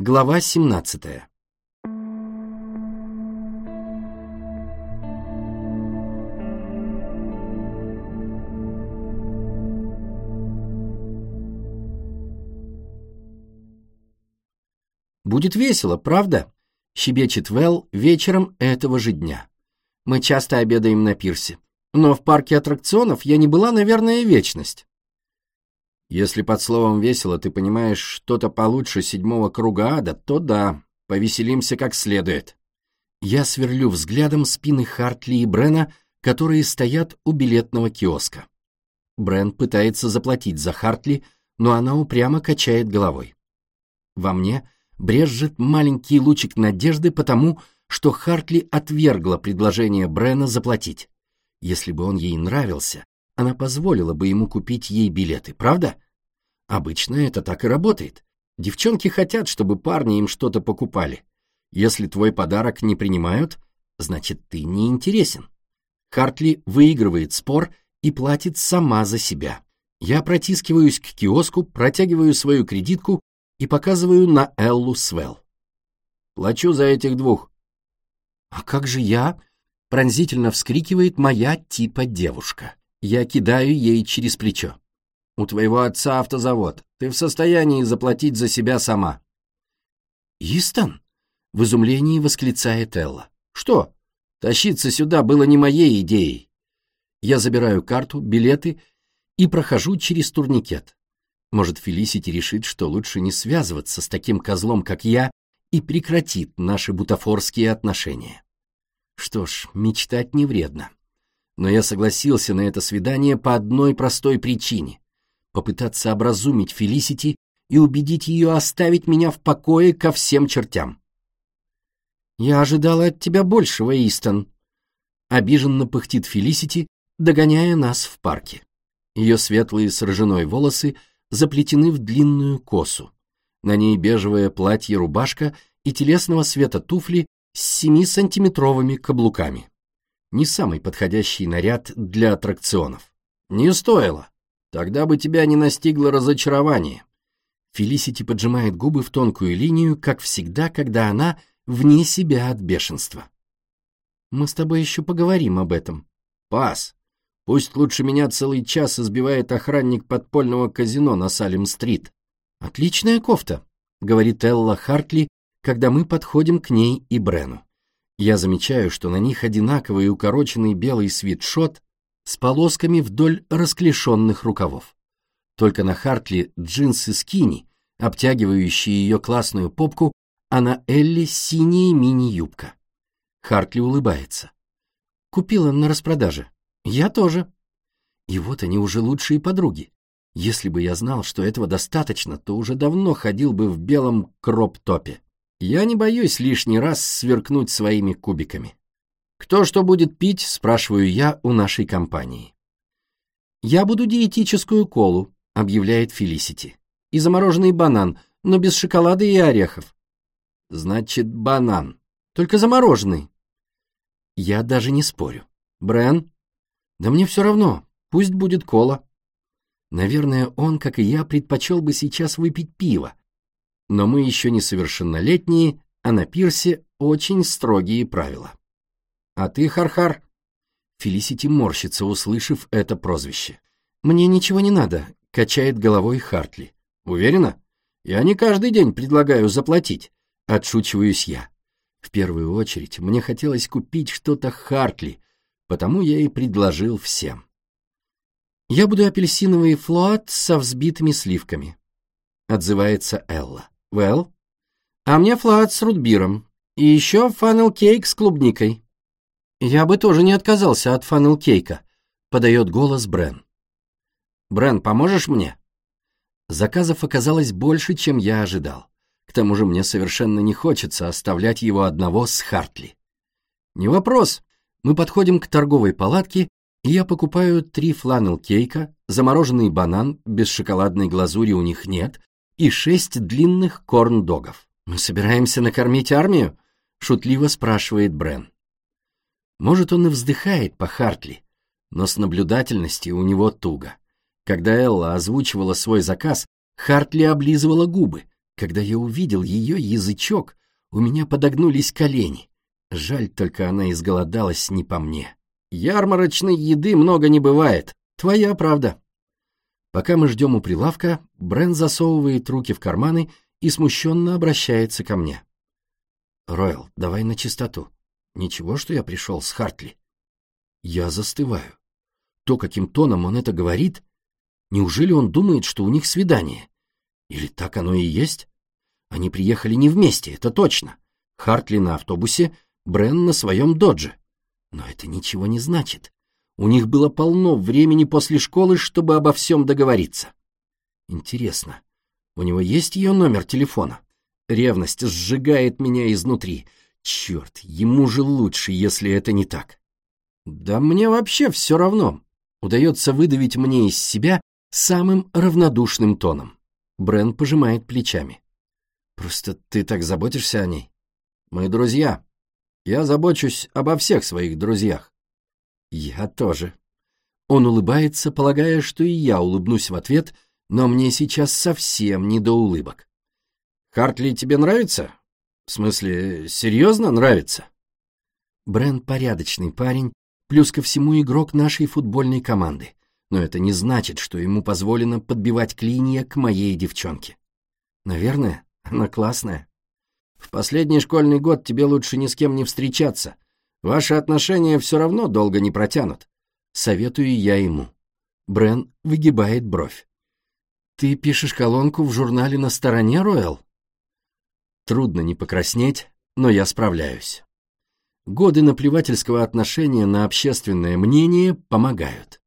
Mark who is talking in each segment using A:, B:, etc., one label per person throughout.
A: Глава 17 «Будет весело, правда?» — щебечет Вэл вечером этого же дня. «Мы часто обедаем на пирсе. Но в парке аттракционов я не была, наверное, вечность». Если под словом «весело» ты понимаешь что-то получше седьмого круга ада, то да, повеселимся как следует. Я сверлю взглядом спины Хартли и Брена, которые стоят у билетного киоска. Брен пытается заплатить за Хартли, но она упрямо качает головой. Во мне брежет маленький лучик надежды потому, что Хартли отвергла предложение Брена заплатить. Если бы он ей нравился, она позволила бы ему купить ей билеты, правда? Обычно это так и работает. Девчонки хотят, чтобы парни им что-то покупали. Если твой подарок не принимают, значит, ты не интересен. Хартли выигрывает спор и платит сама за себя. Я протискиваюсь к киоску, протягиваю свою кредитку и показываю на Эллу Свел. Плачу за этих двух. А как же я? Пронзительно вскрикивает моя типа девушка. Я кидаю ей через плечо. «У твоего отца автозавод. Ты в состоянии заплатить за себя сама». «Истон?» — в изумлении восклицает Элла. «Что? Тащиться сюда было не моей идеей». Я забираю карту, билеты и прохожу через турникет. Может, Фелисити решит, что лучше не связываться с таким козлом, как я, и прекратит наши бутафорские отношения. Что ж, мечтать не вредно но я согласился на это свидание по одной простой причине — попытаться образумить Фелисити и убедить ее оставить меня в покое ко всем чертям. «Я ожидала от тебя большего, Истон», — обиженно пыхтит Фелисити, догоняя нас в парке. Ее светлые с ржаной волосы заплетены в длинную косу. На ней бежевое платье-рубашка и телесного света туфли с семисантиметровыми каблуками не самый подходящий наряд для аттракционов. Не стоило. Тогда бы тебя не настигло разочарование. Фелисити поджимает губы в тонкую линию, как всегда, когда она вне себя от бешенства. Мы с тобой еще поговорим об этом. Пас. Пусть лучше меня целый час избивает охранник подпольного казино на Салем-стрит. Отличная кофта, говорит Элла Хартли, когда мы подходим к ней и Брену. Я замечаю, что на них одинаковый укороченный белый свитшот с полосками вдоль расклешенных рукавов. Только на Хартли джинсы скини, обтягивающие ее классную попку, а на Элли синяя мини-юбка. Хартли улыбается. Купила на распродаже. Я тоже. И вот они уже лучшие подруги. Если бы я знал, что этого достаточно, то уже давно ходил бы в белом кроп-топе. Я не боюсь лишний раз сверкнуть своими кубиками. «Кто что будет пить?» — спрашиваю я у нашей компании. «Я буду диетическую колу», — объявляет Фелисити. «И замороженный банан, но без шоколада и орехов». «Значит, банан. Только замороженный». Я даже не спорю. «Брен?» «Да мне все равно. Пусть будет кола». Наверное, он, как и я, предпочел бы сейчас выпить пиво, но мы еще несовершеннолетние, а на пирсе очень строгие правила. А ты, Хархар? Фелисити морщится, услышав это прозвище. Мне ничего не надо, качает головой Хартли. Уверена? Я не каждый день предлагаю заплатить, отшучиваюсь я. В первую очередь мне хотелось купить что-то Хартли, потому я и предложил всем. Я буду апельсиновый флот со взбитыми сливками, отзывается Элла. Well? А мне флат с рутбиром. И еще фанел-кейк с клубникой. Я бы тоже не отказался от фанел-кейка, подает голос Брен. Брен, поможешь мне? Заказов оказалось больше, чем я ожидал. К тому же мне совершенно не хочется оставлять его одного с Хартли. Не вопрос. Мы подходим к торговой палатке, и я покупаю три фланел-кейка, замороженный банан, без шоколадной глазури у них нет, и шесть длинных корн-догов. «Мы собираемся накормить армию?» — шутливо спрашивает Брен. Может, он и вздыхает по Хартли, но с наблюдательностью у него туго. Когда Элла озвучивала свой заказ, Хартли облизывала губы, Когда я увидел ее язычок, у меня подогнулись колени. Жаль, только она изголодалась не по мне. Ярмарочной еды много не бывает. Твоя правда. Пока мы ждем у прилавка, Брен засовывает руки в карманы и смущенно обращается ко мне. «Ройл, давай на чистоту. Ничего, что я пришел с Хартли?» Я застываю. То, каким тоном он это говорит, неужели он думает, что у них свидание? Или так оно и есть? Они приехали не вместе, это точно. Хартли на автобусе, Брен на своем додже. Но это ничего не значит. У них было полно времени после школы, чтобы обо всем договориться. Интересно, у него есть ее номер телефона? Ревность сжигает меня изнутри. Черт, ему же лучше, если это не так. Да мне вообще все равно. Удается выдавить мне из себя самым равнодушным тоном. Брен пожимает плечами. Просто ты так заботишься о ней. Мы друзья. Я забочусь обо всех своих друзьях. Я тоже. Он улыбается, полагая, что и я улыбнусь в ответ, но мне сейчас совсем не до улыбок. Хартли тебе нравится? В смысле, серьезно нравится? Брен порядочный парень, плюс ко всему игрок нашей футбольной команды но это не значит, что ему позволено подбивать клинья к моей девчонке. Наверное, она классная. В последний школьный год тебе лучше ни с кем не встречаться. Ваши отношения все равно долго не протянут. Советую я ему. Брен выгибает бровь. Ты пишешь колонку в журнале «На стороне, Роэл»? Трудно не покраснеть, но я справляюсь. Годы наплевательского отношения на общественное мнение помогают.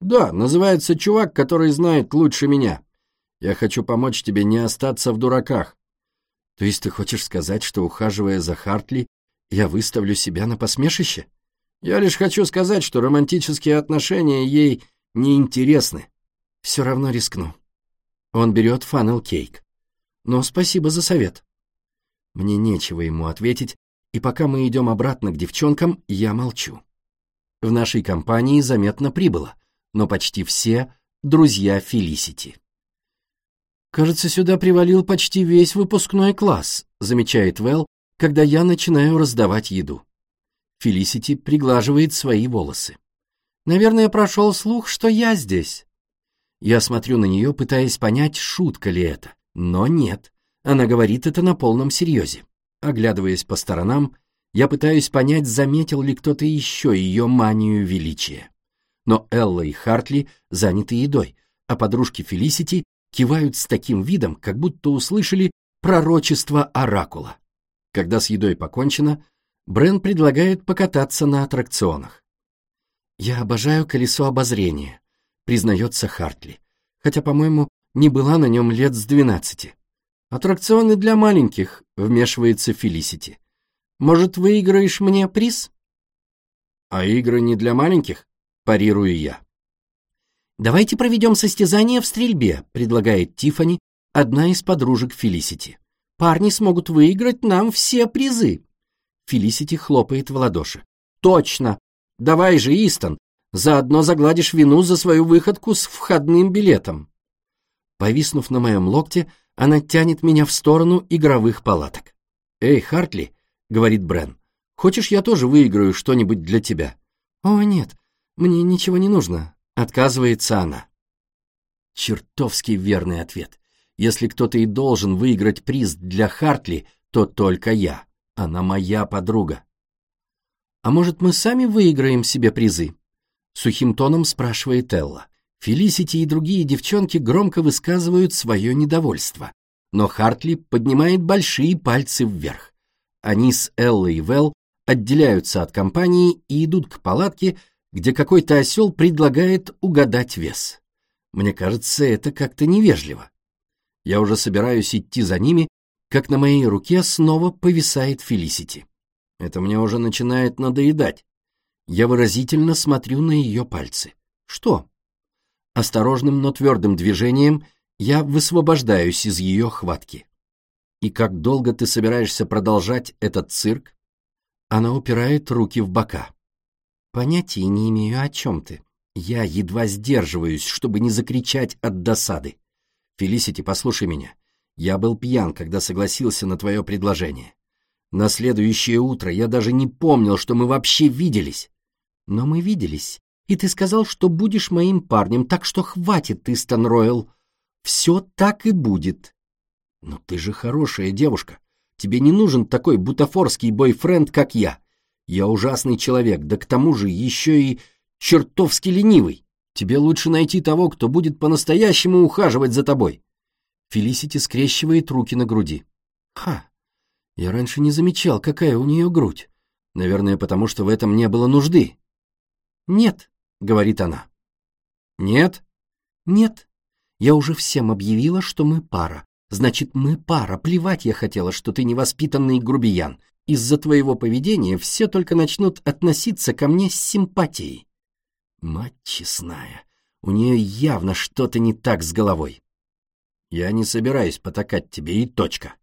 A: Да, называется чувак, который знает лучше меня. Я хочу помочь тебе не остаться в дураках. То есть ты хочешь сказать, что, ухаживая за Хартли, я выставлю себя на посмешище? Я лишь хочу сказать, что романтические отношения ей не интересны. Все равно рискну. Он берет фанел кейк. Но спасибо за совет. Мне нечего ему ответить, и пока мы идем обратно к девчонкам, я молчу. В нашей компании заметно прибыло но почти все — друзья Фелисити. «Кажется, сюда привалил почти весь выпускной класс», — замечает Вэл, когда я начинаю раздавать еду. Фелисити приглаживает свои волосы. «Наверное, прошел слух, что я здесь». Я смотрю на нее, пытаясь понять, шутка ли это. Но нет, она говорит это на полном серьезе. Оглядываясь по сторонам, я пытаюсь понять, заметил ли кто-то еще ее манию величия но Элла и Хартли заняты едой, а подружки Фелисити кивают с таким видом, как будто услышали пророчество оракула. Когда с едой покончено, Брен предлагает покататься на аттракционах. «Я обожаю колесо обозрения», — признается Хартли, хотя, по-моему, не была на нем лет с двенадцати. «Аттракционы для маленьких», — вмешивается Фелисити. «Может, выиграешь мне приз?» «А игры не для маленьких?» парирую я. «Давайте проведем состязание в стрельбе», — предлагает Тифани, одна из подружек Фелисити. «Парни смогут выиграть нам все призы». Фелисити хлопает в ладоши. «Точно! Давай же, Истон, заодно загладишь вину за свою выходку с входным билетом». Повиснув на моем локте, она тянет меня в сторону игровых палаток. «Эй, Хартли», — говорит Брен, — «хочешь, я тоже выиграю что-нибудь для тебя?» «О, нет, «Мне ничего не нужно», — отказывается она. Чертовски верный ответ. Если кто-то и должен выиграть приз для Хартли, то только я. Она моя подруга. «А может, мы сами выиграем себе призы?» Сухим тоном спрашивает Элла. Фелисити и другие девчонки громко высказывают свое недовольство. Но Хартли поднимает большие пальцы вверх. Они с Эллой и Вэл отделяются от компании и идут к палатке, где какой-то осел предлагает угадать вес. Мне кажется, это как-то невежливо. Я уже собираюсь идти за ними, как на моей руке снова повисает Фелисити. Это мне уже начинает надоедать. Я выразительно смотрю на ее пальцы. Что? Осторожным, но твердым движением я высвобождаюсь из ее хватки. И как долго ты собираешься продолжать этот цирк? Она упирает руки в бока. Понятия не имею, о чем ты. Я едва сдерживаюсь, чтобы не закричать от досады. Фелисити, послушай меня. Я был пьян, когда согласился на твое предложение. На следующее утро я даже не помнил, что мы вообще виделись.
B: Но мы виделись, и ты сказал, что будешь моим парнем, так что хватит, Истон Ройл. Все так и будет.
A: Но ты же хорошая девушка. Тебе не нужен такой бутафорский бойфренд, как я. Я ужасный человек, да к тому же еще и чертовски ленивый. Тебе лучше найти того, кто будет по-настоящему ухаживать за тобой. Фелисити скрещивает руки на груди. Ха, я раньше не замечал, какая у нее грудь. Наверное, потому что в этом не было нужды.
B: Нет, говорит она.
A: Нет?
B: Нет. Я уже всем объявила, что мы пара. Значит, мы пара. Плевать я хотела, что ты невоспитанный грубиян. Из-за твоего поведения все только начнут относиться ко мне с симпатией.
A: Мать честная, у нее явно что-то не так с головой. Я не собираюсь потакать тебе и точка.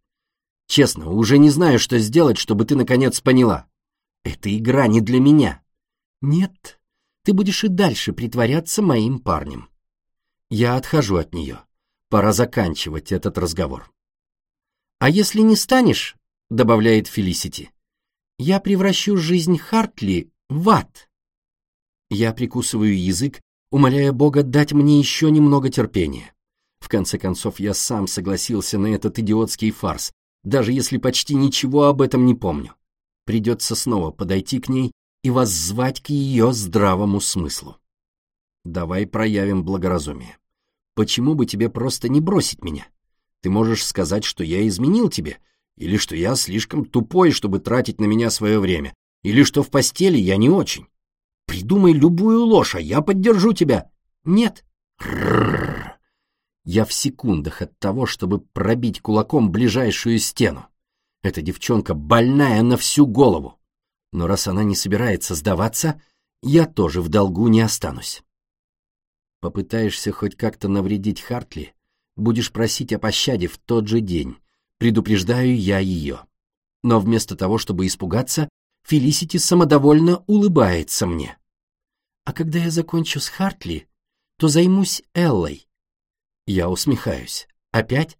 A: Честно, уже не знаю, что сделать, чтобы ты наконец поняла. Эта игра не для меня.
B: Нет, ты будешь и дальше притворяться моим парнем.
A: Я отхожу от нее. Пора заканчивать этот разговор.
B: А если не станешь, добавляет Фелисити, я превращу жизнь Хартли в ад.
A: Я прикусываю язык, умоляя Бога дать мне еще немного терпения. В конце концов, я сам согласился на этот идиотский фарс, даже если почти ничего об этом не помню. Придется снова подойти к ней и воззвать к ее здравому смыслу. Давай проявим благоразумие. Почему бы тебе просто не бросить меня? Ты можешь сказать, что я изменил тебе, или что я слишком тупой, чтобы тратить на меня свое время, или что в постели я не очень. Придумай любую ложь, а я поддержу тебя.
B: Нет.
A: Я в секундах от того, чтобы пробить кулаком ближайшую стену. Эта девчонка больная на всю голову. Но раз она не собирается сдаваться, я тоже в долгу не останусь. Попытаешься хоть как-то навредить Хартли, будешь просить о пощаде в тот же день. Предупреждаю я ее. Но вместо того, чтобы испугаться, Фелисити самодовольно улыбается мне.
B: А когда я закончу с Хартли, то займусь Эллой.
A: Я усмехаюсь. Опять?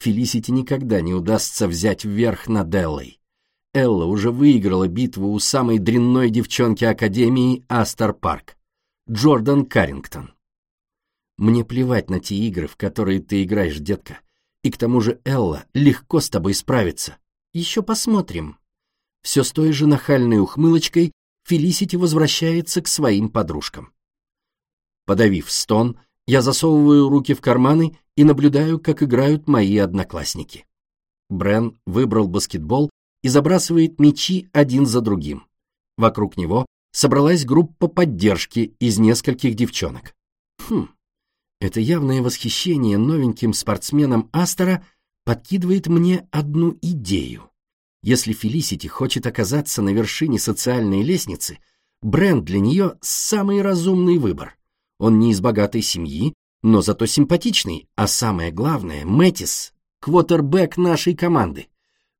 A: Фелисити никогда не удастся взять вверх над Эллой. Элла уже выиграла битву у самой дрянной девчонки Академии Астер Парк. Джордан Каррингтон. Мне плевать на те игры, в которые ты играешь, детка. И к тому же Элла легко с тобой справится.
B: Еще посмотрим.
A: Все с той же нахальной ухмылочкой Фелисити возвращается к своим подружкам. Подавив стон, я засовываю руки в карманы и наблюдаю, как играют мои одноклассники. Брен выбрал баскетбол и забрасывает мячи один за другим. Вокруг него собралась группа поддержки из нескольких девчонок. Хм, это явное восхищение новеньким спортсменом Астера подкидывает мне одну идею. Если Фелисити хочет оказаться на вершине социальной лестницы, Бренд для нее самый разумный выбор. Он не из богатой семьи, но зато симпатичный, а самое главное, Мэтис — квотербек нашей команды.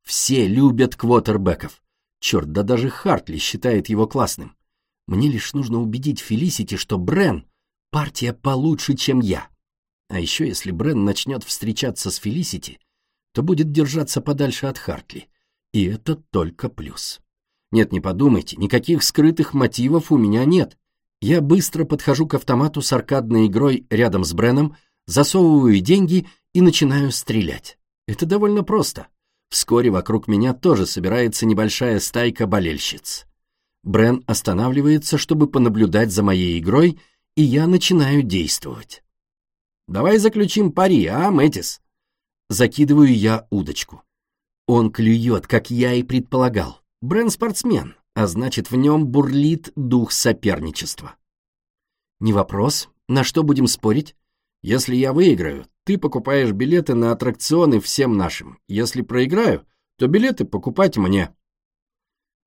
A: Все любят квотербеков. Черт, да даже Хартли считает его классным. Мне лишь нужно убедить Фелисити, что Брен партия получше, чем я. А еще если Брен начнет встречаться с Фелисити, то будет держаться подальше от Хартли. И это только плюс. Нет, не подумайте, никаких скрытых мотивов у меня нет. Я быстро подхожу к автомату с аркадной игрой рядом с Бреном, засовываю деньги и начинаю стрелять. Это довольно просто. Вскоре вокруг меня тоже собирается небольшая стайка болельщиц. Брен останавливается, чтобы понаблюдать за моей игрой, и я начинаю действовать. «Давай заключим пари, а, Мэтис?» Закидываю я удочку. Он клюет, как я и предполагал. Брэн спортсмен, а значит, в нем бурлит дух соперничества. «Не вопрос. На что будем спорить?» «Если я выиграю, ты покупаешь билеты на аттракционы всем нашим. Если проиграю, то билеты покупать мне».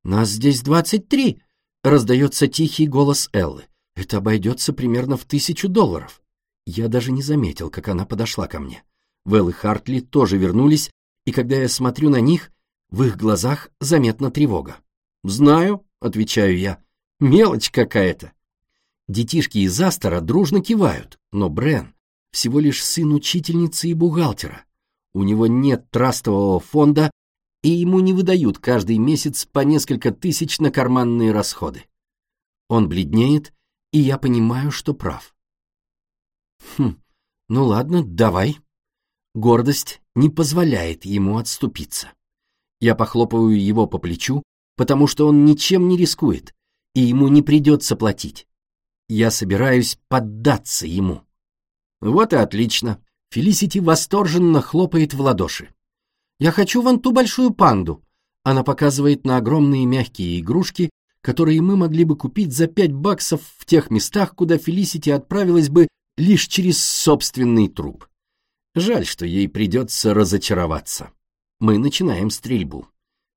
B: «Нас здесь двадцать три!» — раздается тихий голос Эллы. Это обойдется примерно в тысячу долларов. Я даже не заметил, как она подошла ко мне. Вэл и Хартли тоже вернулись, и когда я смотрю на них, в их глазах заметна тревога.
A: «Знаю», — отвечаю я, — «мелочь какая-то». Детишки из Астора дружно кивают, но Брен всего лишь сын учительницы и бухгалтера. У него нет трастового фонда, и ему не выдают каждый месяц по несколько тысяч на карманные расходы. Он бледнеет, и я понимаю, что прав. Хм, ну ладно, давай. Гордость не позволяет ему отступиться. Я похлопываю его по плечу, потому что он ничем не рискует, и ему не придется платить. Я собираюсь поддаться ему. Вот и отлично. Фелисити восторженно хлопает в ладоши. «Я хочу вон ту большую панду!» Она показывает на огромные мягкие игрушки, которые мы могли бы купить за пять баксов в тех местах, куда Фелисити отправилась бы лишь через собственный труп. Жаль, что ей придется разочароваться. Мы начинаем стрельбу.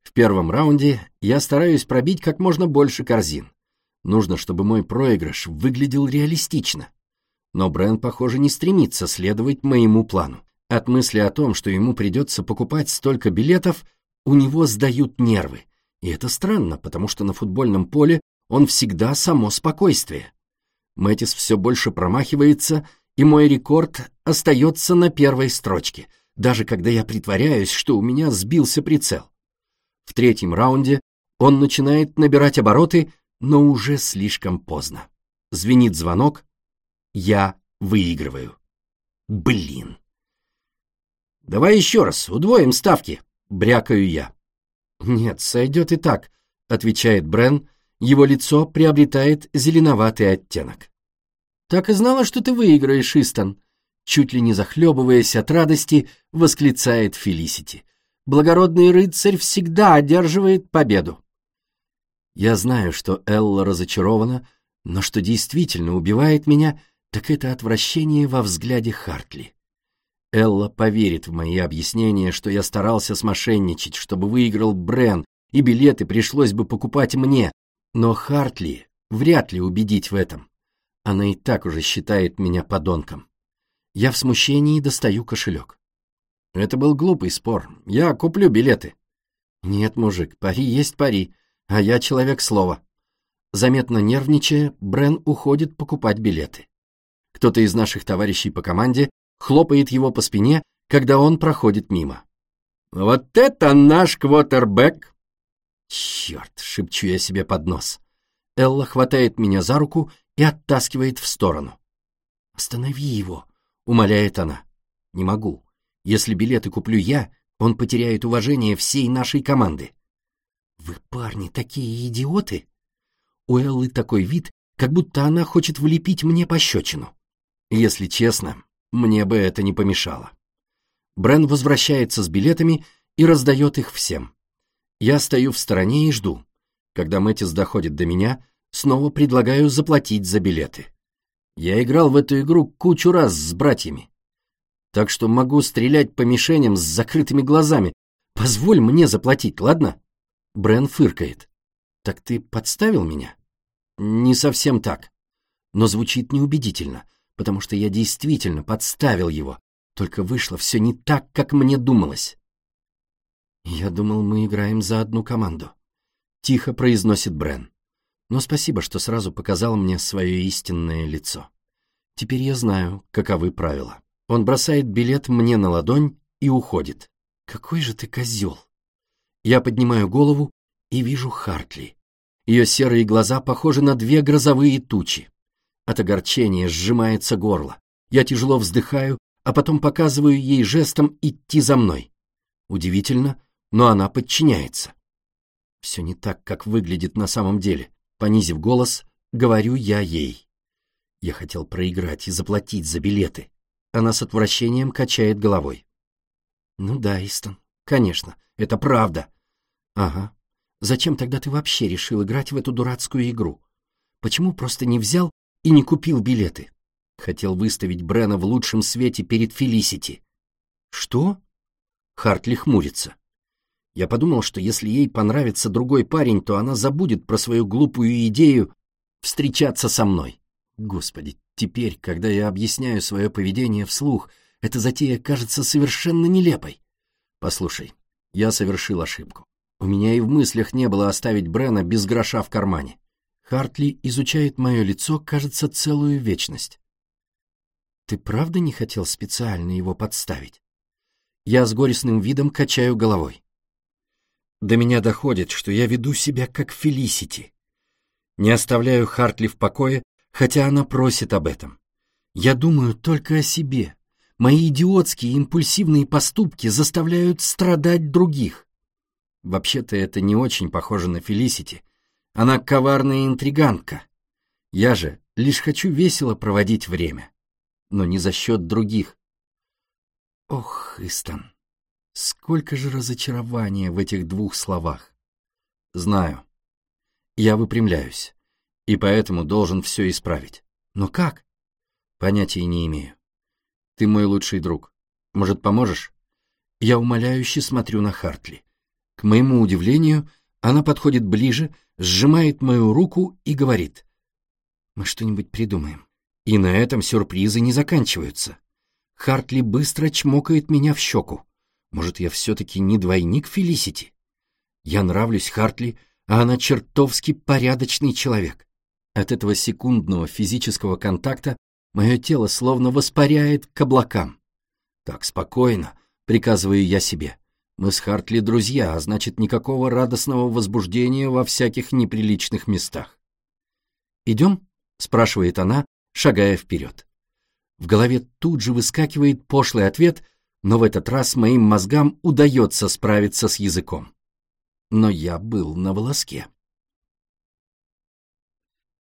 A: В первом раунде я стараюсь пробить как можно больше корзин. Нужно, чтобы мой проигрыш выглядел реалистично. Но Брэн, похоже, не стремится следовать моему плану. От мысли о том, что ему придется покупать столько билетов, у него сдают нервы. И это странно, потому что на футбольном поле он всегда само спокойствие. Мэтис все больше промахивается, и мой рекорд остается на первой строчке, даже когда я притворяюсь, что у меня сбился прицел. В третьем раунде он начинает набирать обороты, но уже слишком поздно. Звенит звонок, я выигрываю. Блин. Давай еще раз, удвоим ставки, брякаю я. Нет, сойдет и так, отвечает Брен, его лицо приобретает зеленоватый оттенок. Так и знала, что ты выиграешь, Истон. Чуть ли не захлебываясь от радости, восклицает Фелисити. Благородный рыцарь всегда одерживает победу. Я знаю, что Элла разочарована, но что действительно убивает меня, так это отвращение во взгляде Хартли. Элла поверит в мои объяснения, что я старался смошенничать, чтобы выиграл Брен, и билеты пришлось бы покупать мне, но Хартли вряд ли убедить в этом. Она и так уже считает меня подонком. Я в смущении достаю кошелек. Это был глупый спор. Я куплю билеты. Нет, мужик, пари есть пари, а я человек слова. Заметно нервничая, Брен уходит покупать билеты. Кто-то из наших товарищей по команде хлопает его по спине, когда он проходит мимо. «Вот это наш квотербек!» «Черт!» — шепчу я себе под нос. Элла хватает меня за руку и оттаскивает в сторону. «Останови его!» — умоляет она. «Не могу. Если билеты куплю я, он потеряет уважение всей нашей команды». «Вы, парни, такие идиоты!» У Эллы такой вид, как будто она хочет влепить мне пощечину. Если честно, мне бы это не помешало. Брен возвращается с билетами и раздает их всем. Я стою в стороне и жду. Когда Мэтис доходит до меня, снова предлагаю заплатить за билеты. Я играл в эту игру кучу раз с братьями. Так что могу стрелять по мишеням с закрытыми глазами. Позволь мне заплатить, ладно? Брен фыркает. Так ты подставил меня? Не совсем так. Но звучит неубедительно потому что я действительно подставил его, только вышло все не так, как мне думалось. «Я думал, мы играем за одну команду», — тихо произносит Брен. «Но спасибо, что сразу показал мне свое истинное лицо. Теперь я знаю, каковы правила». Он бросает билет мне на ладонь и уходит. «Какой же ты козел!» Я поднимаю голову и вижу Хартли. Ее серые глаза похожи на две грозовые тучи. От огорчения сжимается горло. Я тяжело вздыхаю, а потом показываю ей жестом идти за мной. Удивительно, но она подчиняется. Все не так, как выглядит на самом деле. Понизив голос, говорю я ей. Я хотел проиграть и заплатить за билеты. Она с отвращением качает головой. Ну да, Истон, конечно, это правда. Ага. Зачем тогда ты вообще решил играть в эту дурацкую игру? Почему просто не взял и не купил билеты. Хотел выставить Брена в лучшем свете перед Фелисити. Что? Хартли хмурится. Я подумал, что если ей понравится другой парень, то она забудет про свою глупую идею встречаться со мной. Господи, теперь, когда я объясняю свое поведение вслух, эта затея кажется совершенно нелепой. Послушай, я совершил ошибку. У меня и в мыслях не было оставить Брена без гроша в кармане. Хартли изучает мое лицо, кажется, целую вечность. Ты правда не хотел специально его подставить?
B: Я с горестным видом качаю головой. До меня доходит, что я веду себя как Фелисити. Не оставляю Хартли в покое, хотя она просит об этом. Я думаю только о себе. Мои идиотские импульсивные поступки заставляют страдать других. Вообще-то это не очень похоже на Фелисити. Она коварная интригантка. Я же лишь хочу весело проводить время. Но не за счет других. Ох, Истон, сколько же разочарования в этих двух словах. Знаю. Я выпрямляюсь, и поэтому должен все исправить. Но как? Понятия не имею. Ты мой лучший друг. Может, поможешь? Я умоляюще смотрю на Хартли. К моему удивлению, она подходит ближе, сжимает мою руку и говорит. Мы что-нибудь придумаем. И на этом сюрпризы не заканчиваются. Хартли быстро чмокает меня в щеку. Может, я все-таки не двойник Фелисити? Я нравлюсь Хартли, а она чертовски порядочный человек. От этого секундного физического контакта мое тело словно воспаряет к облакам. Так, спокойно, приказываю я себе. Мы с Хартли друзья, а значит, никакого радостного возбуждения во всяких неприличных местах. «Идем?» — спрашивает она, шагая вперед. В голове тут же выскакивает пошлый ответ, но в этот раз моим мозгам удается справиться с языком. Но я был на волоске.